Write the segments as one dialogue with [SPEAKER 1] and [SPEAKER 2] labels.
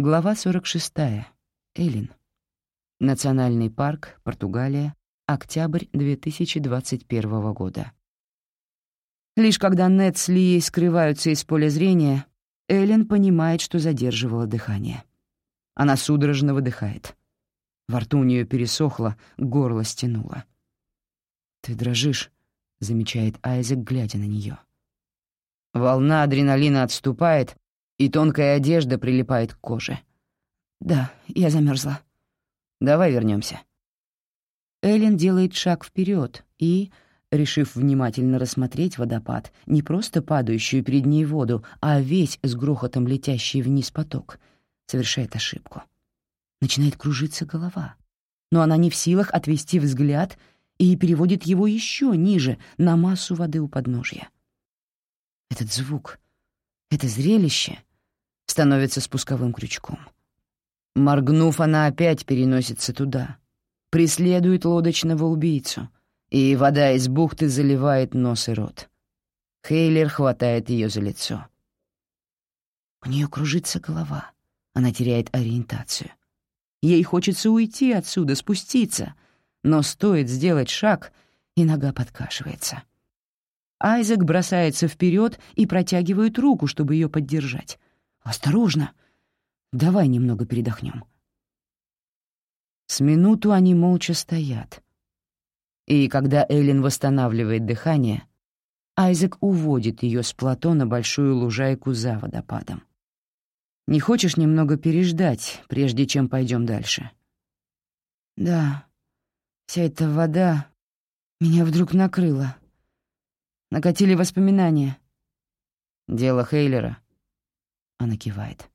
[SPEAKER 1] Глава 46. Элин. Национальный парк, Португалия, октябрь 2021 года. Лишь когда Нед с Лией скрываются из поля зрения, Эллен понимает, что задерживала дыхание. Она судорожно выдыхает. Во рту у нее пересохло, горло стянуло. «Ты дрожишь», — замечает Айзек, глядя на нее. Волна адреналина отступает, и тонкая одежда прилипает к коже. «Да, я замерзла. Давай вернемся. Эллен делает шаг вперед и, решив внимательно рассмотреть водопад, не просто падающую перед ней воду, а весь с грохотом летящий вниз поток, совершает ошибку. Начинает кружиться голова, но она не в силах отвести взгляд и переводит его еще ниже, на массу воды у подножья. Этот звук, это зрелище становится спусковым крючком. Моргнув, она опять переносится туда, преследует лодочного убийцу, и вода из бухты заливает нос и рот. Хейлер хватает ее за лицо. У нее кружится голова, она теряет ориентацию. Ей хочется уйти отсюда, спуститься, но стоит сделать шаг, и нога подкашивается. Айзек бросается вперед и протягивает руку, чтобы ее поддержать. «Осторожно! Давай немного передохнем». С минуту они молча стоят. И когда Эллен восстанавливает дыхание, Айзек уводит ее с плато на большую лужайку за водопадом. «Не хочешь немного переждать, прежде чем пойдем дальше?» «Да, вся эта вода меня вдруг накрыла», Накатили воспоминания. Дело Хейлера. Она кивает.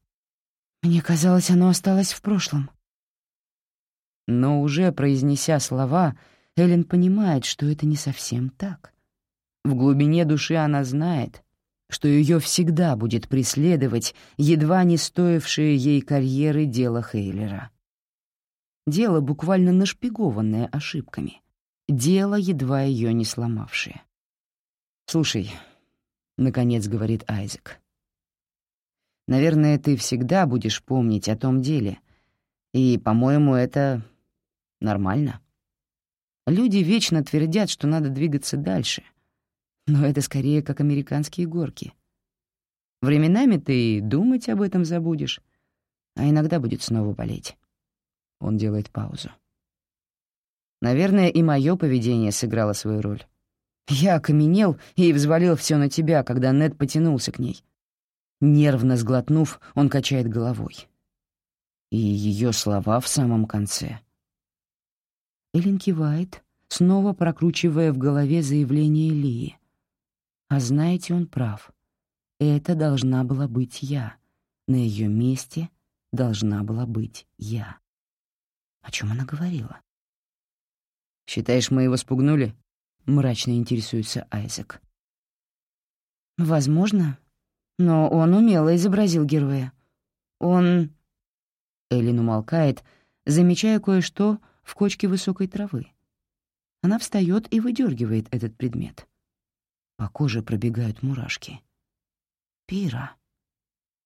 [SPEAKER 1] Мне казалось, оно осталось в прошлом. Но уже произнеся слова, Эллен понимает, что это не совсем так. В глубине души она знает, что ее всегда будет преследовать едва не стоившее ей карьеры дело Хейлера. Дело, буквально нашпигованное ошибками. Дело, едва ее не сломавшее. «Слушай», — наконец говорит Айзек, — «наверное, ты всегда будешь помнить о том деле, и, по-моему, это нормально. Люди вечно твердят, что надо двигаться дальше, но это скорее как американские горки. Временами ты думать об этом забудешь, а иногда будет снова болеть». Он делает паузу. Наверное, и мое поведение сыграло свою роль. Я окаменел и взвалил все на тебя, когда Нед потянулся к ней. Нервно сглотнув, он качает головой. И ее слова в самом конце. Эллен кивает, снова прокручивая в голове заявление Лии. А знаете, он прав. Это должна была быть я. На ее месте должна была быть я. О чем она говорила? «Считаешь, мы его спугнули?» — мрачно интересуется Айзек. «Возможно, но он умело изобразил героя. Он...» Эллин умолкает, замечая кое-что в кочке высокой травы. Она встает и выдергивает этот предмет. По коже пробегают мурашки. Пира.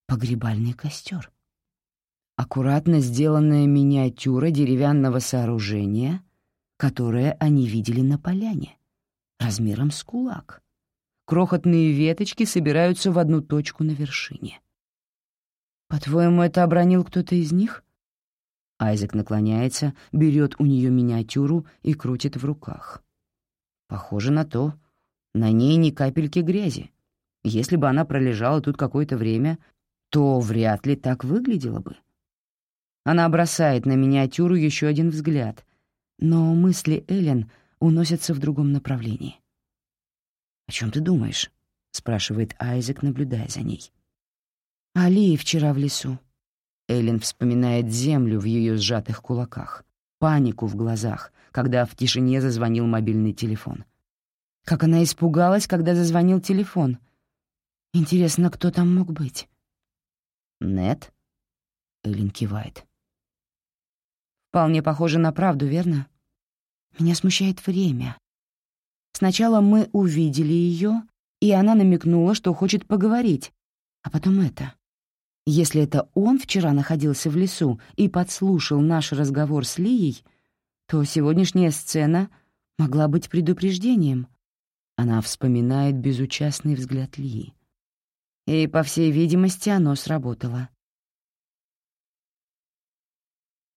[SPEAKER 1] Погребальный костер. Аккуратно сделанная миниатюра деревянного сооружения, которое они видели на поляне размером с кулак. Крохотные веточки собираются в одну точку на вершине. «По-твоему, это обронил кто-то из них?» Айзек наклоняется, берет у нее миниатюру и крутит в руках. Похоже на то. На ней ни капельки грязи. Если бы она пролежала тут какое-то время, то вряд ли так выглядела бы. Она бросает на миниатюру еще один взгляд, но мысли Эллен — уносятся в другом направлении. «О чем ты думаешь?» — спрашивает Айзек, наблюдая за ней. «Алии вчера в лесу». Эллен вспоминает землю в ее сжатых кулаках, панику в глазах, когда в тишине зазвонил мобильный телефон. Как она испугалась, когда зазвонил телефон. Интересно, кто там мог быть? «Нет?» — Эллен кивает. «Вполне похоже на правду, верно?» Меня смущает время. Сначала мы увидели ее, и она намекнула, что хочет поговорить, а потом это. Если это он вчера находился в лесу и подслушал наш разговор с Лией, то сегодняшняя сцена могла быть предупреждением. Она вспоминает безучастный взгляд Лии. И, по всей видимости, оно сработало.